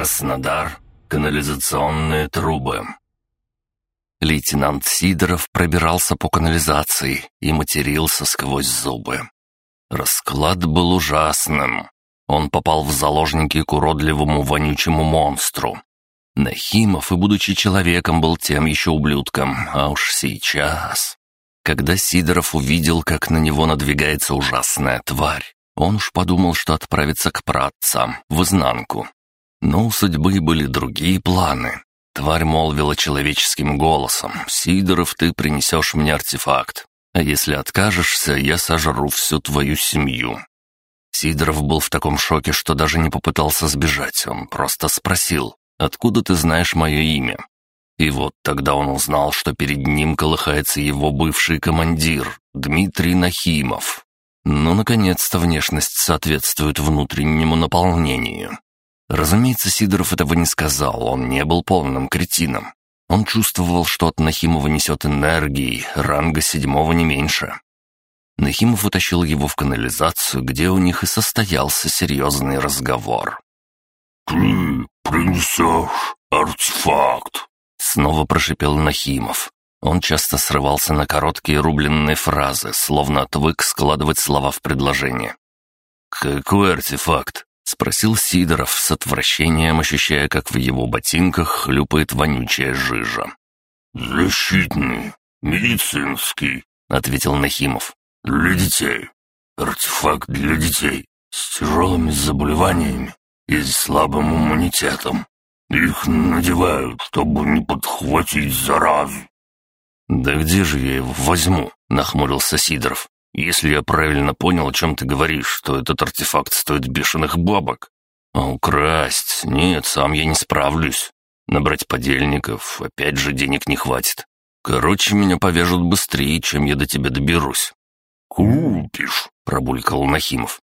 Краснодар. Канализационные трубы. Лейтенант Сидоров пробирался по канализации и матерился сквозь зубы. Расклад был ужасным. Он попал в заложники к уродливому вонючему монстру. Нахимов и, будучи человеком, был тем еще ублюдком, а уж сейчас... Когда Сидоров увидел, как на него надвигается ужасная тварь, он уж подумал, что отправится к працам, в изнанку. Но у судьбы были другие планы. Тварь молвила человеческим голосом. «Сидоров, ты принесешь мне артефакт. А если откажешься, я сожру всю твою семью». Сидоров был в таком шоке, что даже не попытался сбежать. Он просто спросил, «Откуда ты знаешь мое имя?» И вот тогда он узнал, что перед ним колыхается его бывший командир, Дмитрий Нахимов. Ну, наконец-то внешность соответствует внутреннему наполнению. Разумеется, Сидоров этого не сказал, он не был полным кретином. Он чувствовал, что от Нахимова несет энергии, ранга седьмого не меньше. Нахимов утащил его в канализацию, где у них и состоялся серьезный разговор. «Ты принесешь артефакт!» Снова прошипел Нахимов. Он часто срывался на короткие рубленные фразы, словно отвык складывать слова в предложение. «Какой артефакт?» — спросил Сидоров с отвращением, ощущая, как в его ботинках хлюпает вонючая жижа. «Защитный, медицинский», — ответил Нахимов. «Для детей. Артефакт для детей с тяжелыми заболеваниями и слабым иммунитетом. Их надевают, чтобы не подхватить заразу». «Да где же я его возьму?» — нахмурился Сидоров. Если я правильно понял, о чем ты говоришь, что этот артефакт стоит бешеных бабок. А украсть? Нет, сам я не справлюсь. Набрать подельников, опять же, денег не хватит. Короче, меня повяжут быстрее, чем я до тебя доберусь». «Купишь», — пробулькал Нахимов.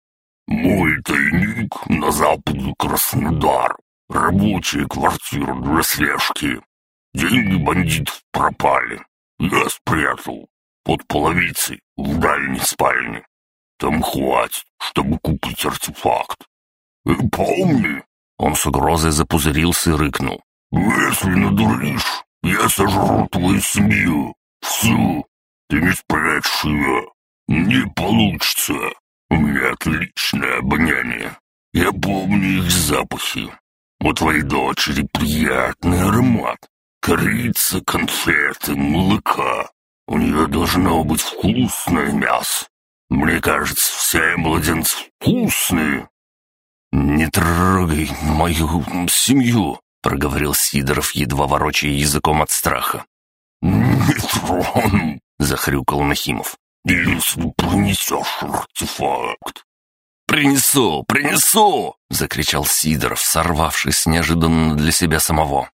«Мой тайник на западе Краснодар. Рабочая квартира для слежки. Деньги бандитов пропали. Я спрятал под половицей в дальней спальне. Там хватит, чтобы купить артефакт. И помни, он с угрозой запузырился и рыкнул. «Если надуришь, я сожру твою семью. Всю. Ты не спрячешь ее. Не получится. У меня отличное обоняние. Я помню их запахи. У твоей дочери приятный аромат. Корица, конфеты, молока. У нее должно быть вкусное мясо. Мне кажется, все младенцы вкусные». «Не трогай мою семью», — проговорил Сидоров, едва ворочая языком от страха. «Не трону», — захрюкал Нахимов. «Если принесешь артефакт». «Принесу, принесу!» — закричал Сидоров, сорвавшись неожиданно для себя самого.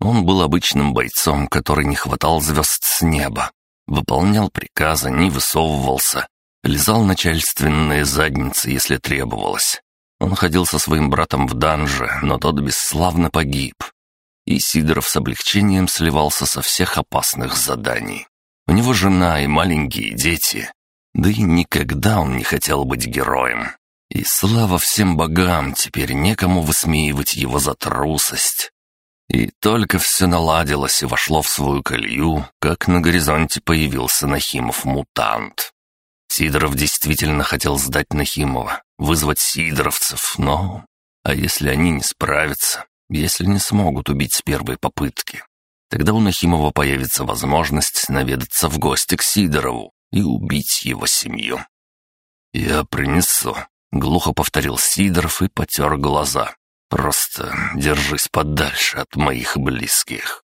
Он был обычным бойцом, который не хватал звезд с неба. Выполнял приказы, не высовывался. Лизал начальственные задницы, если требовалось. Он ходил со своим братом в данже, но тот бесславно погиб. И Сидоров с облегчением сливался со всех опасных заданий. У него жена и маленькие дети. Да и никогда он не хотел быть героем. И слава всем богам, теперь некому высмеивать его за трусость. И только все наладилось и вошло в свою колью, как на горизонте появился Нахимов-мутант. Сидоров действительно хотел сдать Нахимова, вызвать сидоровцев, но... А если они не справятся, если не смогут убить с первой попытки? Тогда у Нахимова появится возможность наведаться в гости к Сидорову и убить его семью. «Я принесу», — глухо повторил Сидоров и потер глаза. Просто держись подальше от моих близких.